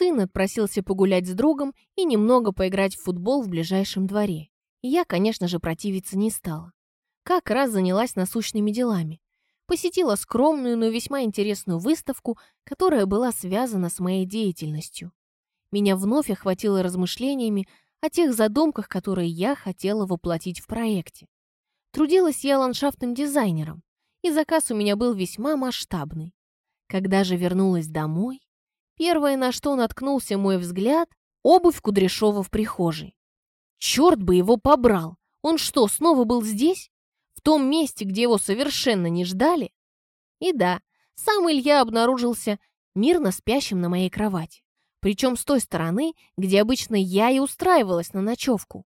Сын отпросился погулять с другом и немного поиграть в футбол в ближайшем дворе. И я, конечно же, противиться не стала. Как раз занялась насущными делами. Посетила скромную, но весьма интересную выставку, которая была связана с моей деятельностью. Меня вновь охватило размышлениями о тех задумках, которые я хотела воплотить в проекте. Трудилась я ландшафтным дизайнером, и заказ у меня был весьма масштабный. Когда же вернулась домой, первое, на что наткнулся мой взгляд, обувь Кудряшова в прихожей. Черт бы его побрал! Он что, снова был здесь? В том месте, где его совершенно не ждали? И да, сам Илья обнаружился мирно спящим на моей кровати. Причем с той стороны, где обычно я и устраивалась на ночевку.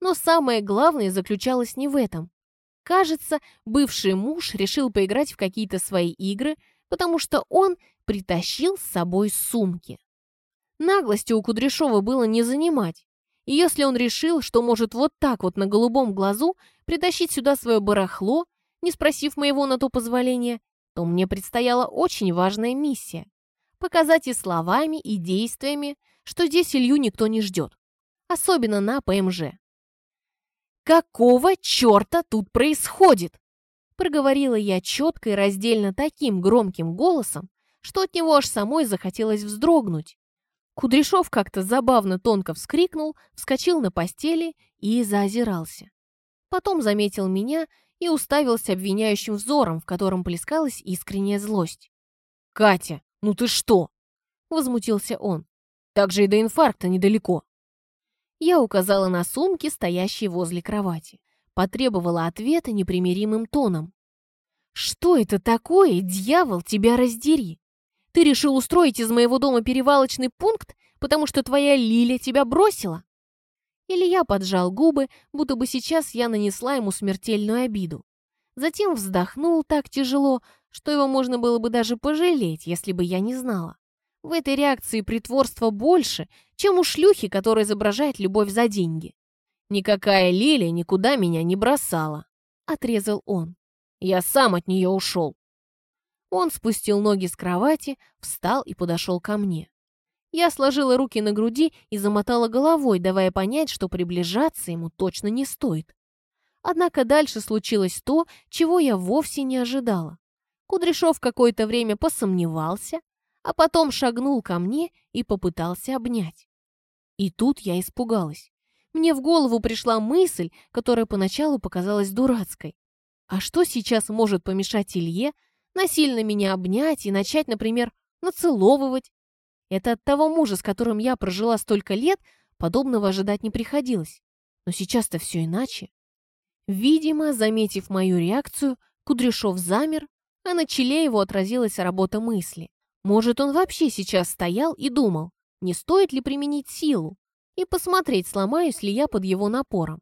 Но самое главное заключалось не в этом. Кажется, бывший муж решил поиграть в какие-то свои игры, потому что он притащил с собой сумки. Наглости у Кудряшова было не занимать. И если он решил, что может вот так вот на голубом глазу притащить сюда свое барахло, не спросив моего на то позволения, то мне предстояла очень важная миссия – показать и словами, и действиями, что здесь Илью никто не ждет, особенно на ПМЖ. «Какого черта тут происходит?» Проговорила я четко и раздельно таким громким голосом, что от него аж самой захотелось вздрогнуть. Кудряшов как-то забавно тонко вскрикнул, вскочил на постели и заозирался. Потом заметил меня и уставился обвиняющим взором, в котором плескалась искренняя злость. «Катя, ну ты что?» — возмутился он. «Так же и до инфаркта недалеко». Я указала на сумки, стоящие возле кровати. Потребовала ответа непримиримым тоном. «Что это такое, дьявол, тебя раздери? Ты решил устроить из моего дома перевалочный пункт, потому что твоя Лиля тебя бросила?» Или я поджал губы, будто бы сейчас я нанесла ему смертельную обиду. Затем вздохнул так тяжело, что его можно было бы даже пожалеть, если бы я не знала. В этой реакции притворства больше, чем у шлюхи, которая изображает любовь за деньги. «Никакая Лилия никуда меня не бросала», — отрезал он. «Я сам от нее ушел». Он спустил ноги с кровати, встал и подошел ко мне. Я сложила руки на груди и замотала головой, давая понять, что приближаться ему точно не стоит. Однако дальше случилось то, чего я вовсе не ожидала. Кудряшов какое-то время посомневался, а потом шагнул ко мне и попытался обнять. И тут я испугалась. Мне в голову пришла мысль, которая поначалу показалась дурацкой. А что сейчас может помешать Илье насильно меня обнять и начать, например, нацеловывать? Это от того мужа, с которым я прожила столько лет, подобного ожидать не приходилось. Но сейчас-то все иначе. Видимо, заметив мою реакцию, Кудряшов замер, а на челе его отразилась работа мысли. Может, он вообще сейчас стоял и думал, не стоит ли применить силу и посмотреть, сломаюсь ли я под его напором.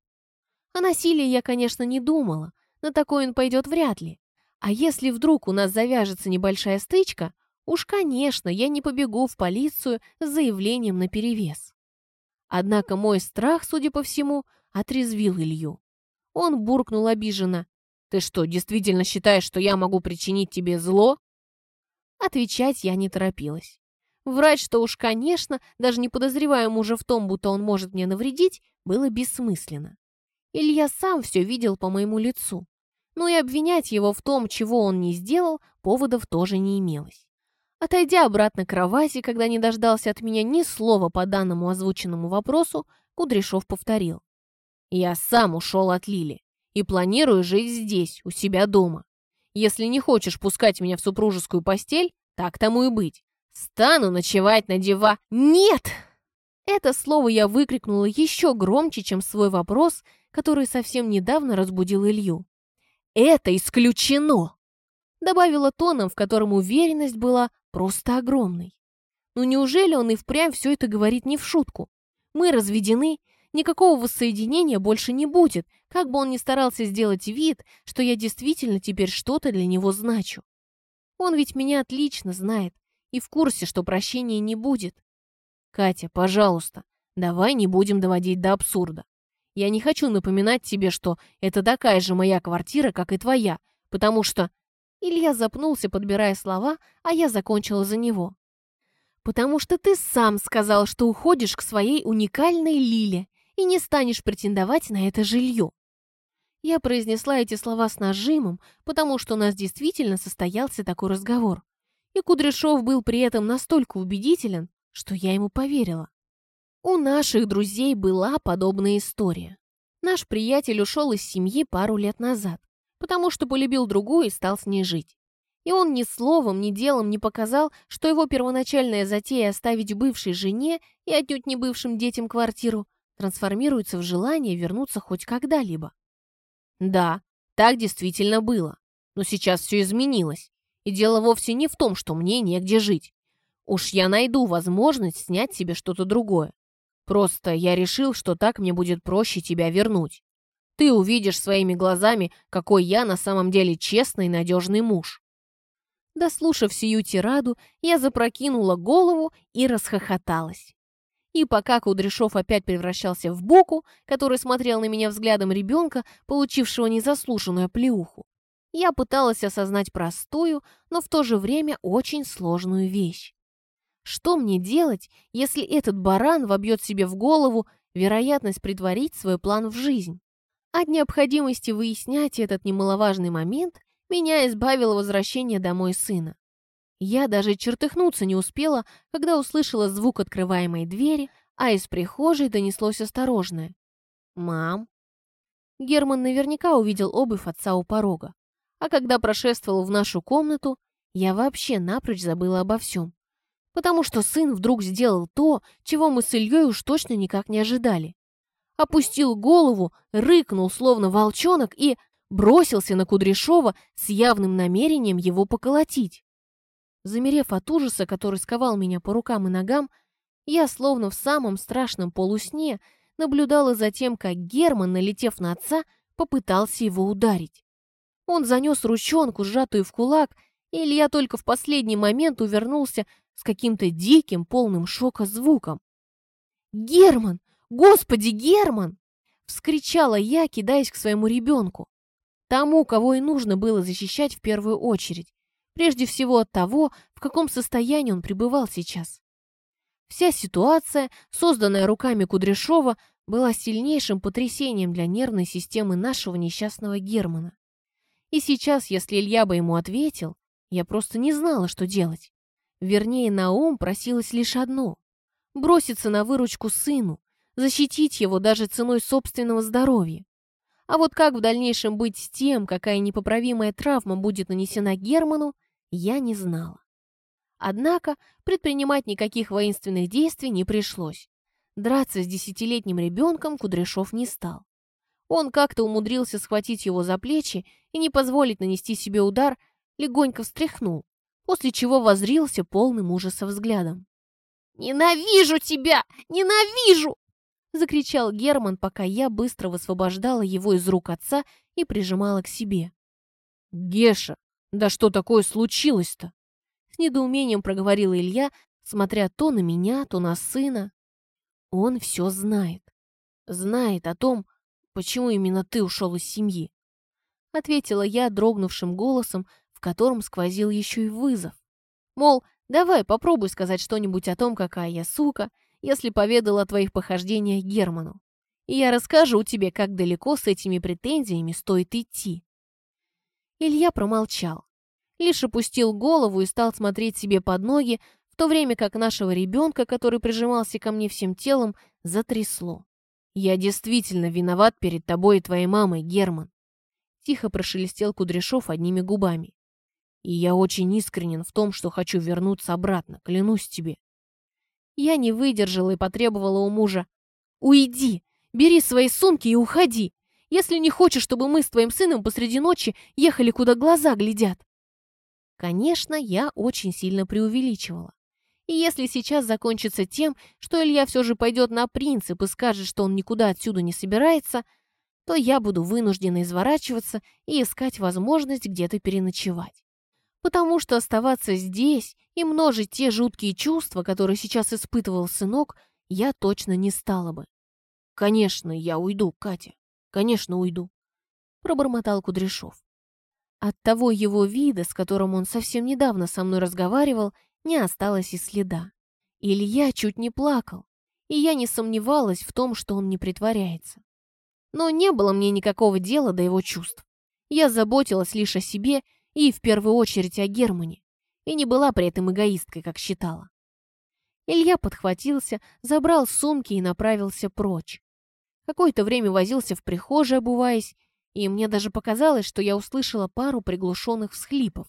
О насилии я, конечно, не думала, на такое он пойдет вряд ли. А если вдруг у нас завяжется небольшая стычка, уж, конечно, я не побегу в полицию с заявлением наперевес. Однако мой страх, судя по всему, отрезвил Илью. Он буркнул обиженно. «Ты что, действительно считаешь, что я могу причинить тебе зло?» Отвечать я не торопилась. Врать, что уж, конечно, даже не подозревая мужа в том, будто он может мне навредить, было бессмысленно. Илья сам все видел по моему лицу. Но и обвинять его в том, чего он не сделал, поводов тоже не имелось. Отойдя обратно к кровати, когда не дождался от меня ни слова по данному озвученному вопросу, Кудряшов повторил. «Я сам ушел от Лили и планирую жить здесь, у себя дома. Если не хочешь пускать меня в супружескую постель, так тому и быть. Стану ночевать на дива... Нет! Это слово я выкрикнула еще громче, чем свой вопрос, который совсем недавно разбудил Илью. «Это исключено!» Добавила тоном, в котором уверенность была просто огромной. Ну неужели он и впрямь все это говорит не в шутку? Мы разведены, Никакого воссоединения больше не будет, как бы он ни старался сделать вид, что я действительно теперь что-то для него значу. Он ведь меня отлично знает и в курсе, что прощения не будет. Катя, пожалуйста, давай не будем доводить до абсурда. Я не хочу напоминать тебе, что это такая же моя квартира, как и твоя, потому что... Илья запнулся, подбирая слова, а я закончила за него. «Потому что ты сам сказал, что уходишь к своей уникальной Лиле и не станешь претендовать на это жилье». Я произнесла эти слова с нажимом, потому что у нас действительно состоялся такой разговор. И Кудряшов был при этом настолько убедителен, что я ему поверила. У наших друзей была подобная история. Наш приятель ушел из семьи пару лет назад, потому что полюбил другую и стал с ней жить. И он ни словом, ни делом не показал, что его первоначальная затея оставить бывшей жене и отнюдь не бывшим детям квартиру трансформируется в желание вернуться хоть когда-либо. Да, так действительно было. Но сейчас все изменилось. И дело вовсе не в том, что мне негде жить. Уж я найду возможность снять себе что-то другое. Просто я решил, что так мне будет проще тебя вернуть. Ты увидишь своими глазами, какой я на самом деле честный и надежный муж. Дослушав сию тираду, я запрокинула голову и расхохоталась. И пока Кудряшов опять превращался в боку, который смотрел на меня взглядом ребенка, получившего незаслуженную плеуху, я пыталась осознать простую, но в то же время очень сложную вещь. Что мне делать, если этот баран вобьет себе в голову вероятность притворить свой план в жизнь? От необходимости выяснять этот немаловажный момент меня избавило возвращение домой сына. Я даже чертыхнуться не успела, когда услышала звук открываемой двери, а из прихожей донеслось осторожное. «Мам». Герман наверняка увидел обувь отца у порога. А когда прошествовал в нашу комнату, я вообще напрочь забыла обо всем. Потому что сын вдруг сделал то, чего мы с Ильей уж точно никак не ожидали. Опустил голову, рыкнул, словно волчонок, и бросился на Кудряшова с явным намерением его поколотить. Замерев от ужаса, который сковал меня по рукам и ногам, я, словно в самом страшном полусне, наблюдала за тем, как Герман, налетев на отца, попытался его ударить. Он занес ручонку, сжатую в кулак, и Илья только в последний момент увернулся с каким-то диким, полным шока звуком. «Герман! Господи, Герман!» — вскричала я, кидаясь к своему ребенку. Тому, кого и нужно было защищать в первую очередь. Прежде всего от того, в каком состоянии он пребывал сейчас. Вся ситуация, созданная руками Кудряшова, была сильнейшим потрясением для нервной системы нашего несчастного Германа. И сейчас, если Илья бы ему ответил, я просто не знала, что делать. Вернее, на ум просилось лишь одно — броситься на выручку сыну, защитить его даже ценой собственного здоровья. А вот как в дальнейшем быть с тем, какая непоправимая травма будет нанесена Герману, я не знала. Однако предпринимать никаких воинственных действий не пришлось. Драться с десятилетним ребенком Кудряшов не стал. Он как-то умудрился схватить его за плечи и не позволить нанести себе удар, легонько встряхнул, после чего возрился полным ужаса взглядом. «Ненавижу тебя! Ненавижу!» закричал Герман, пока я быстро высвобождала его из рук отца и прижимала к себе. «Геша, да что такое случилось-то?» С недоумением проговорил Илья, смотря то на меня, то на сына. Он все знает. Знает о том, почему именно ты ушел из семьи. Ответила я дрогнувшим голосом, в котором сквозил еще и вызов. Мол, давай попробуй сказать что-нибудь о том, какая я сука, если поведал о твоих похождениях Герману. И я расскажу тебе, как далеко с этими претензиями стоит идти». Илья промолчал, лишь опустил голову и стал смотреть себе под ноги, в то время как нашего ребенка, который прижимался ко мне всем телом, затрясло. «Я действительно виноват перед тобой и твоей мамой, Герман», тихо прошелестел Кудряшов одними губами. «И я очень искренен в том, что хочу вернуться обратно, клянусь тебе. Я не выдержала и потребовала у мужа. «Уйди! Бери свои сумки и уходи! Если не хочешь, чтобы мы с твоим сыном посреди ночи ехали, куда глаза глядят!» Конечно, я очень сильно преувеличивала. И если сейчас закончится тем, что Илья все же пойдет на принцип и скажет, что он никуда отсюда не собирается, то я буду вынуждена изворачиваться и искать возможность где-то переночевать потому что оставаться здесь и множить те жуткие чувства, которые сейчас испытывал сынок, я точно не стала бы. «Конечно, я уйду, Катя, конечно, уйду», — пробормотал Кудряшов. От того его вида, с которым он совсем недавно со мной разговаривал, не осталось и следа. Илья чуть не плакал, и я не сомневалась в том, что он не притворяется. Но не было мне никакого дела до его чувств. Я заботилась лишь о себе и в первую очередь о Германе, и не была при этом эгоисткой, как считала. Илья подхватился, забрал сумки и направился прочь. Какое-то время возился в прихожей, обуваясь, и мне даже показалось, что я услышала пару приглушенных всхлипов.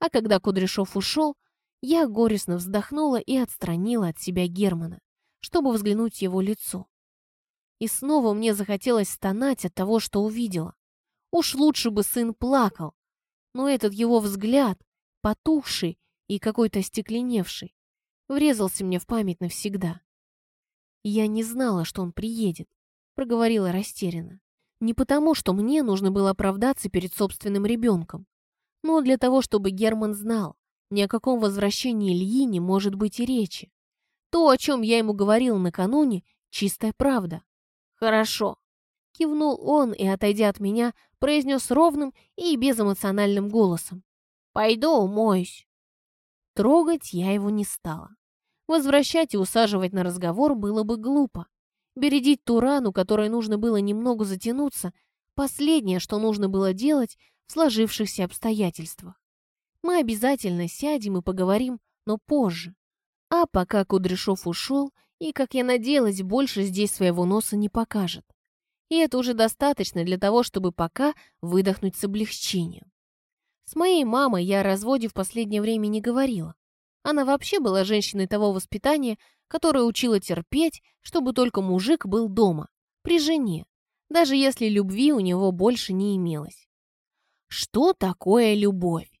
А когда Кудряшов ушел, я горестно вздохнула и отстранила от себя Германа, чтобы взглянуть его лицо. И снова мне захотелось стонать от того, что увидела. Уж лучше бы сын плакал, но этот его взгляд, потухший и какой-то остекленевший, врезался мне в память навсегда. «Я не знала, что он приедет», — проговорила растерянно. «Не потому, что мне нужно было оправдаться перед собственным ребенком, но для того, чтобы Герман знал, ни о каком возвращении Ильи не может быть и речи. То, о чем я ему говорил накануне, чистая правда. «Хорошо», — кивнул он и, отойдя от меня, произнес ровным и безэмоциональным голосом. «Пойду умоюсь». Трогать я его не стала. Возвращать и усаживать на разговор было бы глупо. Бередить ту рану, которой нужно было немного затянуться, последнее, что нужно было делать в сложившихся обстоятельствах. Мы обязательно сядем и поговорим, но позже. А пока Кудряшов ушел, и, как я надеялась, больше здесь своего носа не покажет. И это уже достаточно для того, чтобы пока выдохнуть с облегчением. С моей мамой я о разводе в последнее время не говорила. Она вообще была женщиной того воспитания, которое учила терпеть, чтобы только мужик был дома, при жене, даже если любви у него больше не имелось. Что такое любовь?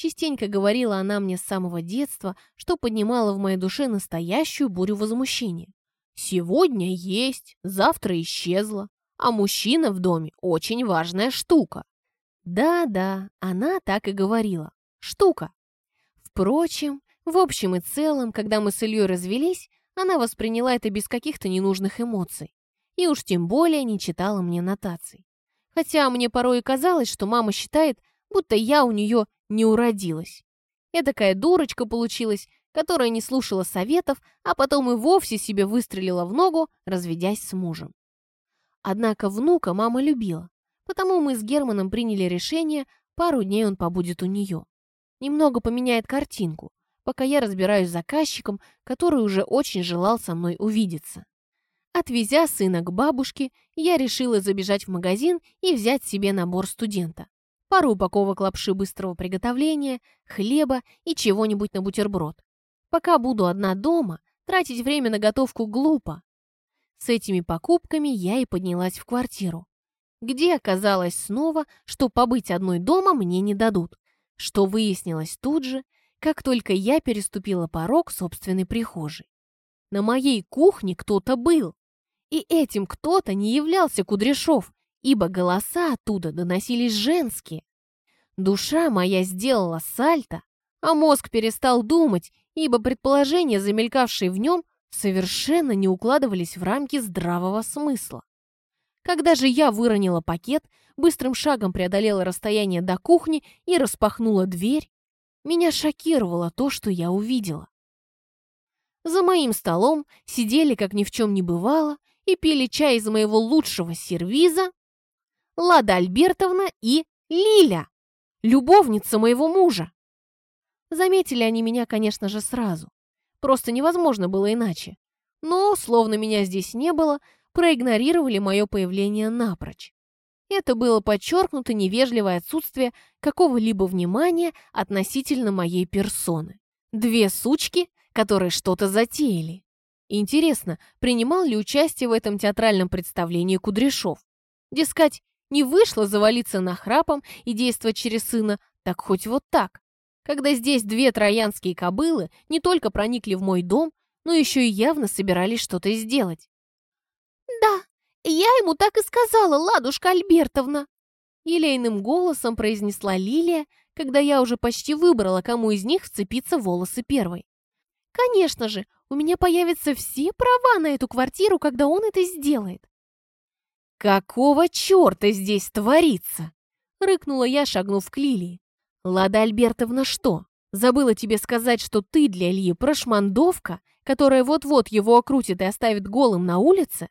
Частенько говорила она мне с самого детства, что поднимала в моей душе настоящую бурю возмущения. Сегодня есть, завтра исчезла, а мужчина в доме очень важная штука. Да-да, она так и говорила. Штука. Впрочем, в общем и целом, когда мы с Ильей развелись, она восприняла это без каких-то ненужных эмоций. И уж тем более не читала мне нотаций. Хотя мне порой и казалось, что мама считает, будто я у нее не уродилась. Я такая дурочка получилась, которая не слушала советов, а потом и вовсе себе выстрелила в ногу, разведясь с мужем. Однако внука мама любила, потому мы с Германом приняли решение, пару дней он побудет у нее. Немного поменяет картинку, пока я разбираюсь с заказчиком, который уже очень желал со мной увидеться. Отвезя сына к бабушке, я решила забежать в магазин и взять себе набор студента пару упаковок лапши быстрого приготовления, хлеба и чего-нибудь на бутерброд. Пока буду одна дома, тратить время на готовку глупо. С этими покупками я и поднялась в квартиру, где оказалось снова, что побыть одной дома мне не дадут, что выяснилось тут же, как только я переступила порог собственной прихожей. На моей кухне кто-то был, и этим кто-то не являлся Кудряшов, ибо голоса оттуда доносились женские. Душа моя сделала сальто, а мозг перестал думать, ибо предположения, замелькавшие в нем, совершенно не укладывались в рамки здравого смысла. Когда же я выронила пакет, быстрым шагом преодолела расстояние до кухни и распахнула дверь, меня шокировало то, что я увидела. За моим столом сидели, как ни в чем не бывало, и пили чай из моего лучшего сервиза Лада Альбертовна и Лиля, любовница моего мужа. Заметили они меня, конечно же, сразу. Просто невозможно было иначе. Но, словно меня здесь не было, проигнорировали мое появление напрочь. Это было подчеркнуто невежливое отсутствие какого-либо внимания относительно моей персоны. Две сучки, которые что-то затеяли. Интересно, принимал ли участие в этом театральном представлении Кудряшов? Дескать, не вышло завалиться нахрапом и действовать через сына, так хоть вот так. Когда здесь две троянские кобылы не только проникли в мой дом, но еще и явно собирались что-то сделать. «Да, я ему так и сказала, ладушка Альбертовна!» Елейным голосом произнесла Лилия, когда я уже почти выбрала, кому из них вцепиться в волосы первой. «Конечно же, у меня появятся все права на эту квартиру, когда он это сделает. «Какого черта здесь творится?» — рыкнула я, шагнув к Лилии. «Лада Альбертовна что, забыла тебе сказать, что ты для Ильи прошмандовка, которая вот-вот его окрутит и оставит голым на улице?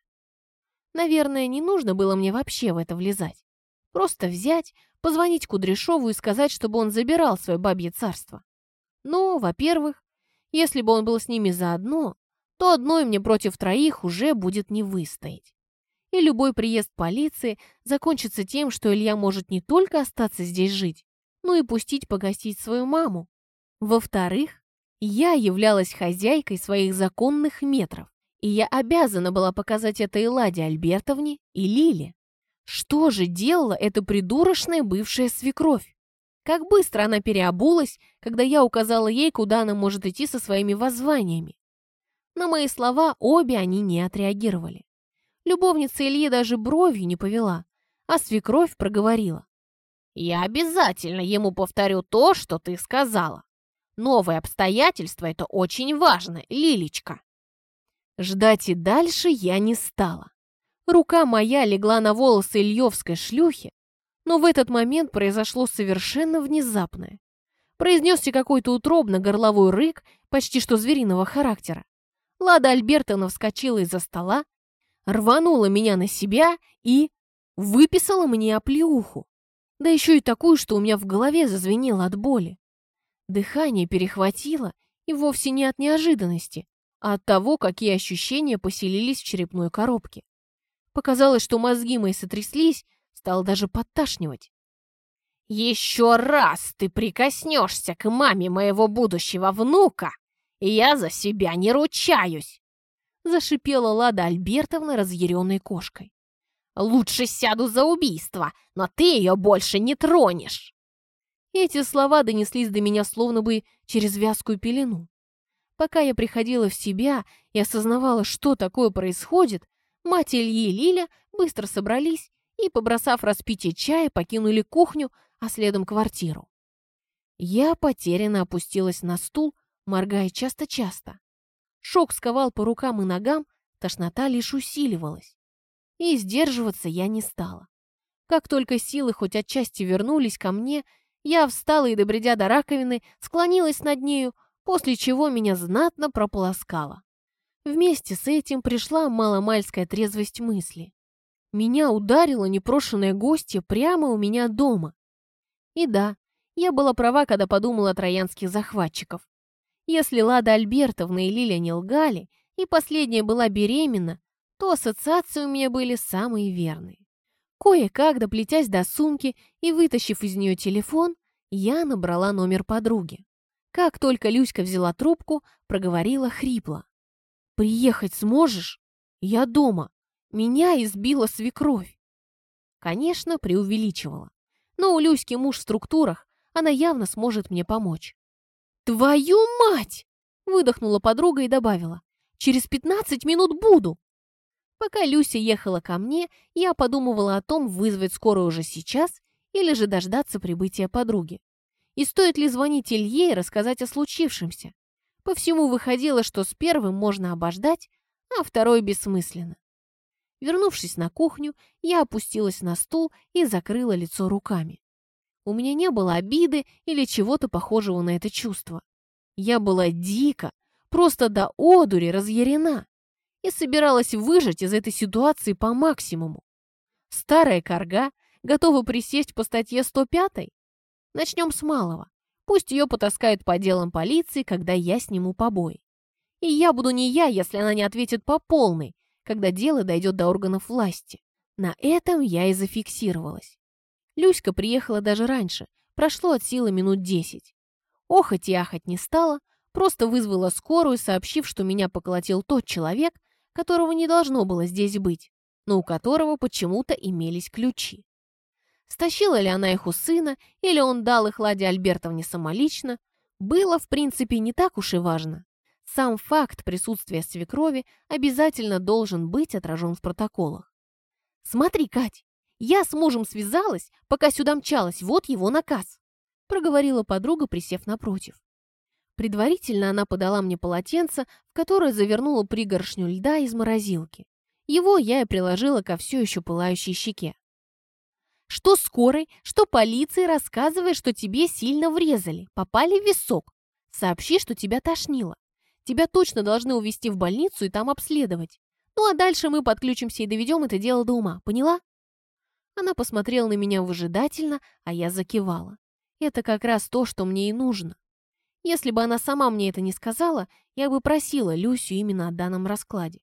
Наверное, не нужно было мне вообще в это влезать. Просто взять, позвонить Кудряшову и сказать, чтобы он забирал свое бабье царство. Но, во-первых, если бы он был с ними заодно, то одной мне против троих уже будет не выстоять. И любой приезд полиции закончится тем, что Илья может не только остаться здесь жить, но и пустить погостить свою маму. Во-вторых, я являлась хозяйкой своих законных метров, и я обязана была показать это и Ладе Альбертовне, и Лиле. Что же делала эта придурочная бывшая свекровь? Как быстро она переобулась, когда я указала ей, куда она может идти со своими воззваниями. На мои слова обе они не отреагировали. Любовница Ильи даже бровью не повела, а свекровь проговорила. «Я обязательно ему повторю то, что ты сказала. Новые обстоятельства — это очень важно, Лилечка». Ждать и дальше я не стала. Рука моя легла на волосы Ильевской шлюхи, но в этот момент произошло совершенно внезапное. Произнесся какой-то утробно горловой рык, почти что звериного характера. Лада Альбертовна вскочила из-за стола, рванула меня на себя и выписала мне оплеуху. Да еще и такую, что у меня в голове зазвенело от боли. Дыхание перехватило, и вовсе не от неожиданности, а от того, какие ощущения поселились в черепной коробке. Показалось, что мозги мои сотряслись, стало даже подташнивать. «Еще раз ты прикоснешься к маме моего будущего внука, и я за себя не ручаюсь!» Зашипела Лада Альбертовна разъяренной кошкой. «Лучше сяду за убийство, но ты ее больше не тронешь!» Эти слова донеслись до меня словно бы через вязкую пелену. Пока я приходила в себя и осознавала, что такое происходит, мать Ильи и Лиля быстро собрались и, побросав распитие чая, покинули кухню, а следом квартиру. Я потерянно опустилась на стул, моргая часто-часто. Шок сковал по рукам и ногам, тошнота лишь усиливалась. И сдерживаться я не стала. Как только силы хоть отчасти вернулись ко мне, я встала и, добредя до раковины, склонилась над нею, после чего меня знатно прополоскала. Вместе с этим пришла маломальская трезвость мысли. Меня ударила непрошенная гостья прямо у меня дома. И да, я была права, когда подумала о троянских захватчиков. Если Лада Альбертовна и Лиля не лгали, и последняя была беременна, то ассоциации у меня были самые верные. Кое-как, доплетясь до сумки и вытащив из нее телефон, я набрала номер подруги. Как только Люська взяла трубку, проговорила хрипло. «Приехать сможешь? Я дома. Меня избила свекровь». Конечно, преувеличивала. Но у Люськи муж в структурах, она явно сможет мне помочь. «Твою мать!» — выдохнула подруга и добавила. «Через пятнадцать минут буду!» Пока Люся ехала ко мне, я подумывала о том, вызвать скорую уже сейчас или же дождаться прибытия подруги. И стоит ли звонить Илье и рассказать о случившемся? По всему выходило, что с первым можно обождать, а второй бессмысленно. Вернувшись на кухню, я опустилась на стул и закрыла лицо руками. У меня не было обиды или чего-то похожего на это чувство. Я была дико, просто до одури разъярена и собиралась выжать из этой ситуации по максимуму. Старая корга готова присесть по статье 105? Начнем с малого. Пусть ее потаскают по делам полиции, когда я сниму побои. И я буду не я, если она не ответит по полной, когда дело дойдет до органов власти. На этом я и зафиксировалась. Люська приехала даже раньше, прошло от силы минут десять. Охоть и ахать не стала, просто вызвала скорую, сообщив, что меня поколотил тот человек, которого не должно было здесь быть, но у которого почему-то имелись ключи. Стащила ли она их у сына, или он дал их Ладе Альбертовне самолично, было, в принципе, не так уж и важно. Сам факт присутствия свекрови обязательно должен быть отражен в протоколах. «Смотри, Кать, я с мужем связалась, пока сюда мчалась, вот его наказ», проговорила подруга, присев напротив. Предварительно она подала мне полотенце, в которое завернула пригоршню льда из морозилки. Его я и приложила ко все еще пылающей щеке. «Что скорой, что полиции рассказывай, что тебе сильно врезали, попали в висок. Сообщи, что тебя тошнило. тебя точно должны увезти в больницу и там обследовать. Ну а дальше мы подключимся и доведем это дело до ума, поняла?» Она посмотрела на меня выжидательно, а я закивала. Это как раз то, что мне и нужно. Если бы она сама мне это не сказала, я бы просила Люсю именно о данном раскладе.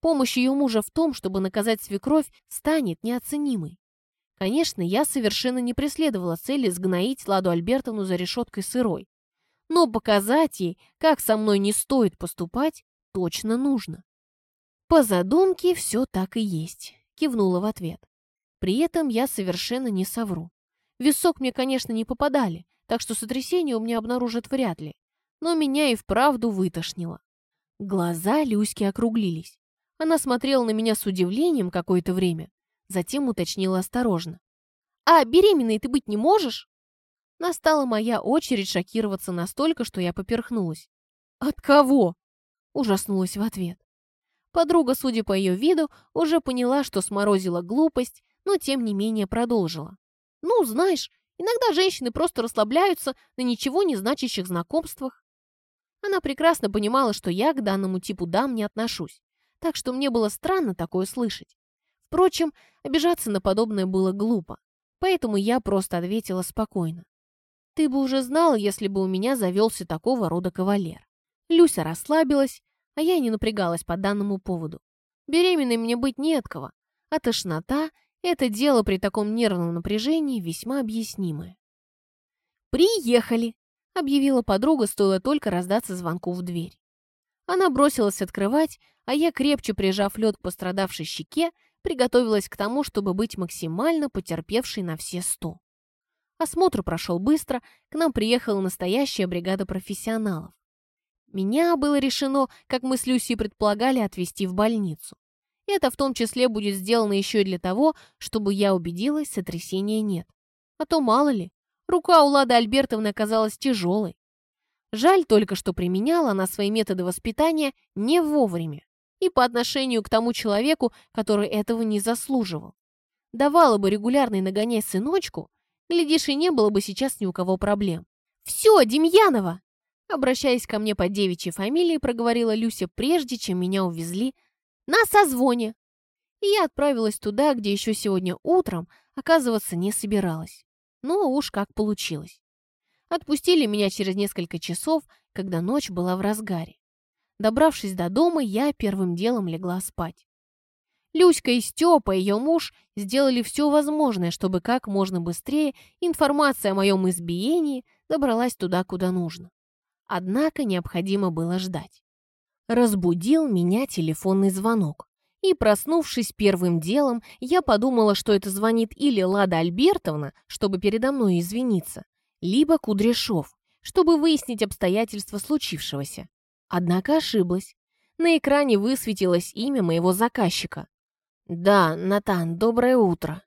Помощь ее мужа в том, чтобы наказать свекровь, станет неоценимой. Конечно, я совершенно не преследовала цели сгноить Ладу Альбертовну за решеткой сырой. Но показать ей, как со мной не стоит поступать, точно нужно. По задумке все так и есть, кивнула в ответ. При этом я совершенно не совру. Висок мне, конечно, не попадали, так что сотрясение у меня обнаружат вряд ли. Но меня и вправду вытошнило. Глаза Люськи округлились. Она смотрела на меня с удивлением какое-то время, затем уточнила осторожно. «А беременной ты быть не можешь?» Настала моя очередь шокироваться настолько, что я поперхнулась. «От кого?» – ужаснулась в ответ. Подруга, судя по ее виду, уже поняла, что сморозила глупость, но тем не менее продолжила. «Ну, знаешь, иногда женщины просто расслабляются на ничего не значащих знакомствах». Она прекрасно понимала, что я к данному типу дам не отношусь, так что мне было странно такое слышать. Впрочем, обижаться на подобное было глупо, поэтому я просто ответила спокойно. «Ты бы уже знала, если бы у меня завелся такого рода кавалер». Люся расслабилась, а я не напрягалась по данному поводу. Беременной мне быть не от кого, а тошнота – это дело при таком нервном напряжении весьма объяснимое. «Приехали!» – объявила подруга, стоило только раздаться звонку в дверь. Она бросилась открывать, а я, крепче прижав лед к пострадавшей щеке, приготовилась к тому, чтобы быть максимально потерпевшей на все сто. Осмотр прошел быстро, к нам приехала настоящая бригада профессионалов. Меня было решено, как мы с Люси предполагали, отвезти в больницу. Это в том числе будет сделано еще и для того, чтобы я убедилась, сотрясения нет. А то мало ли, рука у Лады Альбертовны оказалась тяжелой. Жаль только, что применяла она свои методы воспитания не вовремя и по отношению к тому человеку, который этого не заслуживал. Давала бы регулярный нагоняй сыночку, глядишь, и не было бы сейчас ни у кого проблем. «Все, Демьянова!» Обращаясь ко мне по девичьей фамилии, проговорила Люся, прежде чем меня увезли на созвоне. И я отправилась туда, где еще сегодня утром оказываться не собиралась. Но уж как получилось. Отпустили меня через несколько часов, когда ночь была в разгаре. Добравшись до дома, я первым делом легла спать. Люська и Степа, ее муж, сделали все возможное, чтобы как можно быстрее информация о моем избиении добралась туда, куда нужно. Однако необходимо было ждать. Разбудил меня телефонный звонок. И, проснувшись первым делом, я подумала, что это звонит или Лада Альбертовна, чтобы передо мной извиниться, либо Кудряшов, чтобы выяснить обстоятельства случившегося. Однако ошиблась. На экране высветилось имя моего заказчика. «Да, Натан, доброе утро!»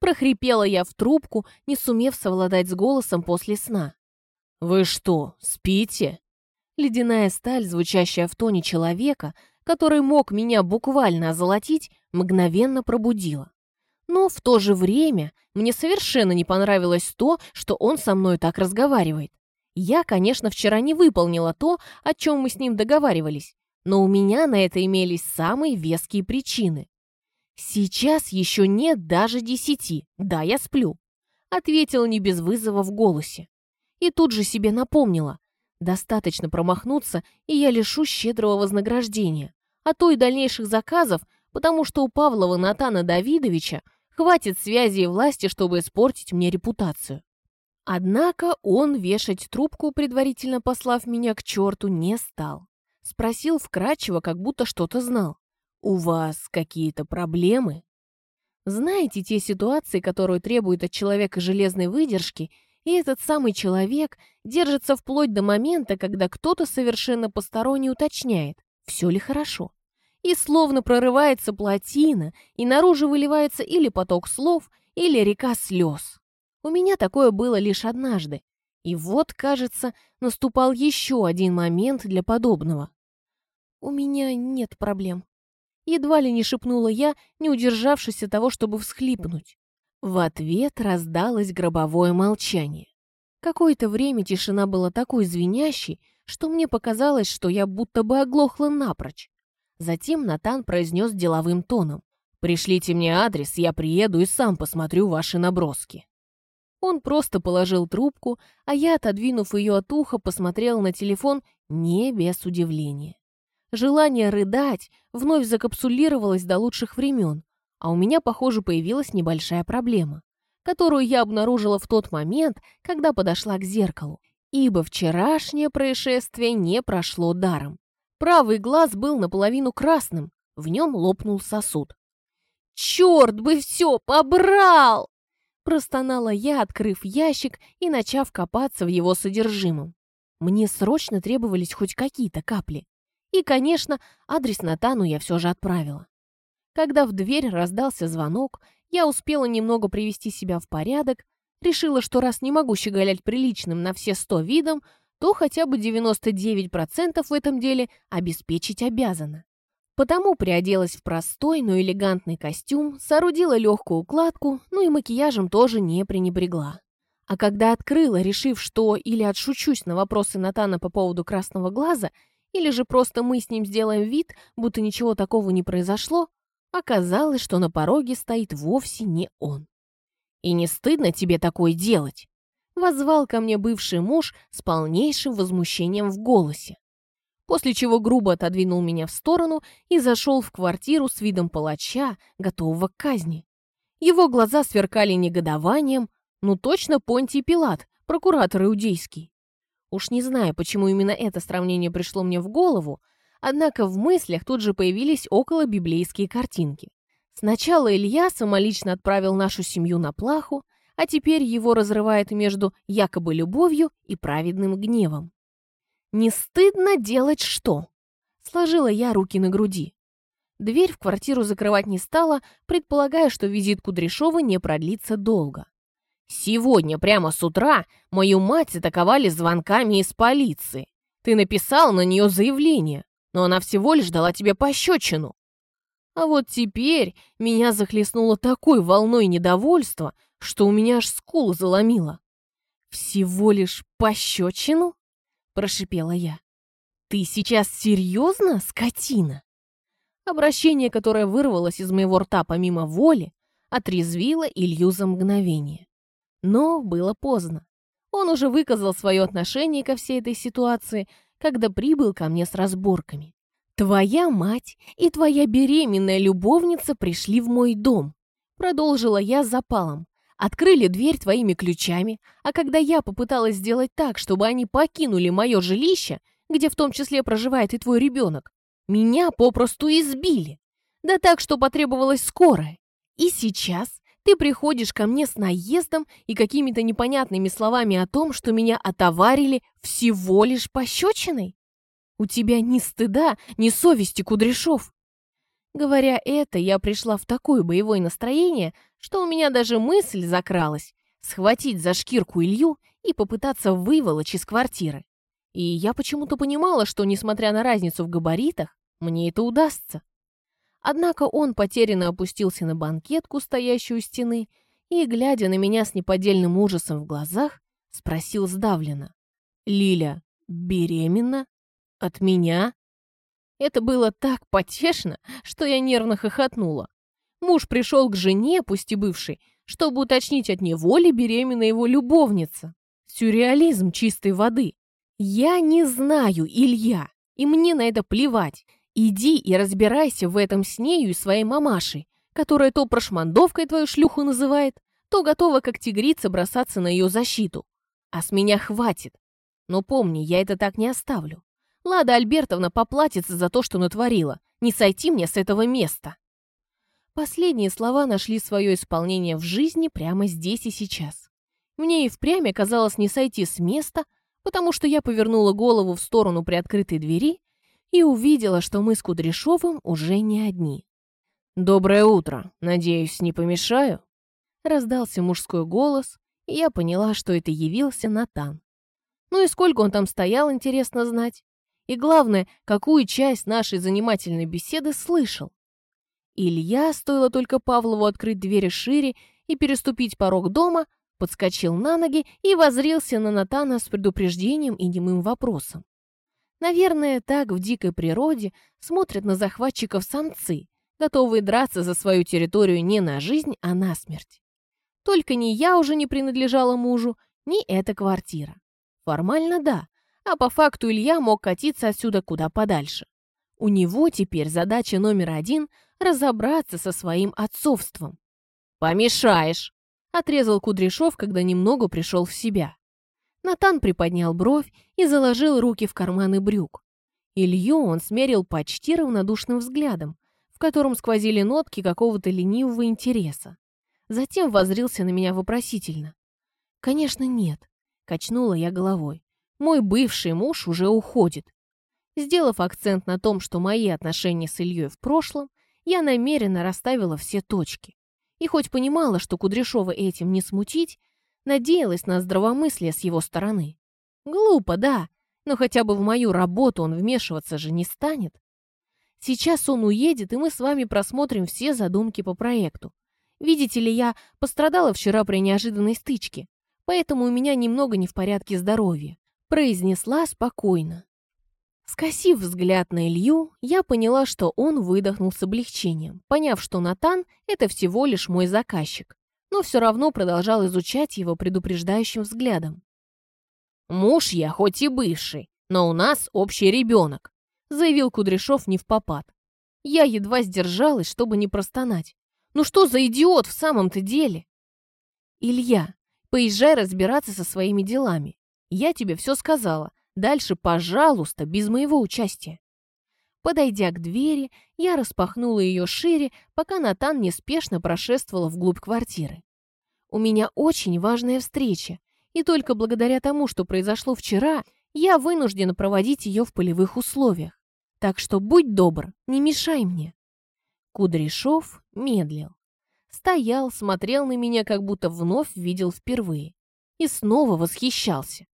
Прохрипела я в трубку, не сумев совладать с голосом после сна. «Вы что, спите?» Ледяная сталь, звучащая в тоне человека, который мог меня буквально озолотить, мгновенно пробудила. Но в то же время мне совершенно не понравилось то, что он со мной так разговаривает. Я, конечно, вчера не выполнила то, о чем мы с ним договаривались, но у меня на это имелись самые веские причины. «Сейчас еще нет даже десяти, да, я сплю», ответила не без вызова в голосе. И тут же себе напомнила. Достаточно промахнуться, и я лишу щедрого вознаграждения, а то и дальнейших заказов, потому что у Павлова Натана Давидовича хватит связи и власти, чтобы испортить мне репутацию. Однако он вешать трубку, предварительно послав меня к черту, не стал. Спросил вкратчиво, как будто что-то знал. «У вас какие-то проблемы?» Знаете те ситуации, которые требуют от человека железной выдержки и этот самый человек держится вплоть до момента, когда кто-то совершенно посторонний уточняет, все ли хорошо. И словно прорывается плотина, и наружу выливается или поток слов, или река слез. У меня такое было лишь однажды. И вот, кажется, наступал еще один момент для подобного. «У меня нет проблем», Едва ли не шепнула я, не удержавшись от того, чтобы всхлипнуть. В ответ раздалось гробовое молчание. Какое-то время тишина была такой звенящей, что мне показалось, что я будто бы оглохла напрочь. Затем Натан произнес деловым тоном. «Пришлите мне адрес, я приеду и сам посмотрю ваши наброски». Он просто положил трубку, а я, отодвинув ее от уха, посмотрел на телефон не без удивления. Желание рыдать вновь закапсулировалось до лучших времен, а у меня, похоже, появилась небольшая проблема, которую я обнаружила в тот момент, когда подошла к зеркалу, ибо вчерашнее происшествие не прошло даром. Правый глаз был наполовину красным, в нем лопнул сосуд. «Черт бы все побрал!» Простонала я, открыв ящик и начав копаться в его содержимом. Мне срочно требовались хоть какие-то капли. И, конечно, адрес Натану я все же отправила. Когда в дверь раздался звонок, я успела немного привести себя в порядок, решила, что раз не могу щеголять приличным на все сто видом, то хотя бы 99% в этом деле обеспечить обязана. Потому приоделась в простой, но элегантный костюм, соорудила легкую укладку, ну и макияжем тоже не пренебрегла. А когда открыла, решив, что или отшучусь на вопросы Натана по поводу красного глаза, или же просто мы с ним сделаем вид, будто ничего такого не произошло, оказалось, что на пороге стоит вовсе не он. «И не стыдно тебе такое делать?» Возвал ко мне бывший муж с полнейшим возмущением в голосе после чего грубо отодвинул меня в сторону и зашел в квартиру с видом палача, готового к казни. Его глаза сверкали негодованием, ну точно Понтий Пилат, прокуратор иудейский. Уж не знаю, почему именно это сравнение пришло мне в голову, однако в мыслях тут же появились около библейские картинки. Сначала Илья самолично отправил нашу семью на плаху, а теперь его разрывает между якобы любовью и праведным гневом. «Не стыдно делать что?» Сложила я руки на груди. Дверь в квартиру закрывать не стала, предполагая, что визит Кудряшова не продлится долго. «Сегодня, прямо с утра, мою мать атаковали звонками из полиции. Ты написал на нее заявление, но она всего лишь дала тебе пощечину. А вот теперь меня захлестнуло такой волной недовольства, что у меня аж скулу заломило. Всего лишь пощечину? прошипела я. «Ты сейчас серьезно, скотина?» Обращение, которое вырвалось из моего рта помимо воли, отрезвило Илью за мгновение. Но было поздно. Он уже выказал свое отношение ко всей этой ситуации, когда прибыл ко мне с разборками. «Твоя мать и твоя беременная любовница пришли в мой дом», продолжила я запалом, открыли дверь твоими ключами, а когда я попыталась сделать так, чтобы они покинули мое жилище, где в том числе проживает и твой ребенок, меня попросту избили. Да так, что потребовалась скорая. И сейчас ты приходишь ко мне с наездом и какими-то непонятными словами о том, что меня отоварили всего лишь пощечиной? У тебя ни стыда, ни совести, Кудряшов. Говоря это, я пришла в такое боевое настроение, что у меня даже мысль закралась схватить за шкирку Илью и попытаться выволочь из квартиры. И я почему-то понимала, что, несмотря на разницу в габаритах, мне это удастся. Однако он потерянно опустился на банкетку, стоящую у стены, и, глядя на меня с неподдельным ужасом в глазах, спросил сдавленно. «Лиля беременна? От меня?» Это было так потешно, что я нервно хохотнула. Муж пришел к жене, пусть и бывшей, чтобы уточнить от него ли беременна его любовница. Сюрреализм чистой воды. Я не знаю, Илья, и мне на это плевать. Иди и разбирайся в этом с нею и своей мамашей, которая то прошмандовкой твою шлюху называет, то готова как тигрица бросаться на ее защиту. А с меня хватит. Но помни, я это так не оставлю. Лада Альбертовна поплатится за то, что натворила. Не сойти мне с этого места. Последние слова нашли свое исполнение в жизни прямо здесь и сейчас. Мне и впрямь оказалось не сойти с места, потому что я повернула голову в сторону приоткрытой двери и увидела, что мы с Кудряшовым уже не одни. «Доброе утро. Надеюсь, не помешаю?» Раздался мужской голос, и я поняла, что это явился Натан. Ну и сколько он там стоял, интересно знать. И главное, какую часть нашей занимательной беседы слышал. Илья, стоило только Павлову открыть двери шире и переступить порог дома, подскочил на ноги и возрился на Натана с предупреждением и немым вопросом. Наверное, так в дикой природе смотрят на захватчиков самцы, готовые драться за свою территорию не на жизнь, а на смерть. Только ни я уже не принадлежала мужу, ни эта квартира. Формально да, а по факту Илья мог катиться отсюда куда подальше. У него теперь задача номер один — разобраться со своим отцовством. «Помешаешь!» — отрезал Кудряшов, когда немного пришел в себя. Натан приподнял бровь и заложил руки в карманы брюк. Илью он смерил почти равнодушным взглядом, в котором сквозили нотки какого-то ленивого интереса. Затем воззрился на меня вопросительно. «Конечно, нет», — качнула я головой. «Мой бывший муж уже уходит». Сделав акцент на том, что мои отношения с Ильей в прошлом, я намеренно расставила все точки. И хоть понимала, что Кудряшова этим не смутить, Надеялась на здравомыслие с его стороны. Глупо, да, но хотя бы в мою работу он вмешиваться же не станет. Сейчас он уедет, и мы с вами просмотрим все задумки по проекту. Видите ли, я пострадала вчера при неожиданной стычке, поэтому у меня немного не в порядке здоровья», произнесла спокойно. Скосив взгляд на Илью, я поняла, что он выдохнул с облегчением, поняв, что Натан — это всего лишь мой заказчик но все равно продолжал изучать его предупреждающим взглядом. «Муж я хоть и бывший, но у нас общий ребенок», заявил Кудряшов не в попад. Я едва сдержалась, чтобы не простонать. «Ну что за идиот в самом-то деле?» «Илья, поезжай разбираться со своими делами. Я тебе все сказала. Дальше, пожалуйста, без моего участия». Подойдя к двери, я распахнула ее шире, пока Натан неспешно прошествовала вглубь квартиры. У меня очень важная встреча, и только благодаря тому, что произошло вчера, я вынуждена проводить ее в полевых условиях. Так что будь добр, не мешай мне». Кудряшов медлил. Стоял, смотрел на меня, как будто вновь видел впервые. И снова восхищался.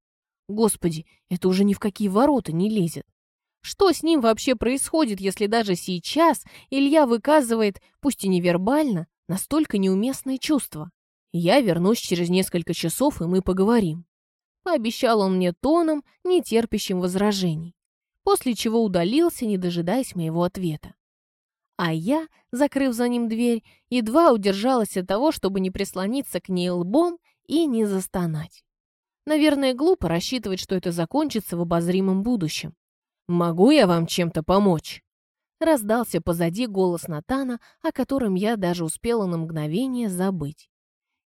Господи, это уже ни в какие ворота не лезет. Что с ним вообще происходит, если даже сейчас Илья выказывает, пусть и невербально, настолько неуместные чувства? Я вернусь через несколько часов, и мы поговорим. Пообещал он мне тоном, не терпящим возражений, после чего удалился, не дожидаясь моего ответа. А я, закрыв за ним дверь, едва удержалась от того, чтобы не прислониться к ней лбом и не застонать. Наверное, глупо рассчитывать, что это закончится в обозримом будущем. «Могу я вам чем-то помочь?» Раздался позади голос Натана, о котором я даже успела на мгновение забыть.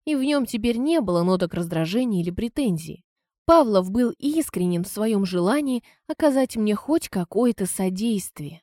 И в нем теперь не было ноток раздражения или претензий. Павлов был искренен в своем желании оказать мне хоть какое-то содействие.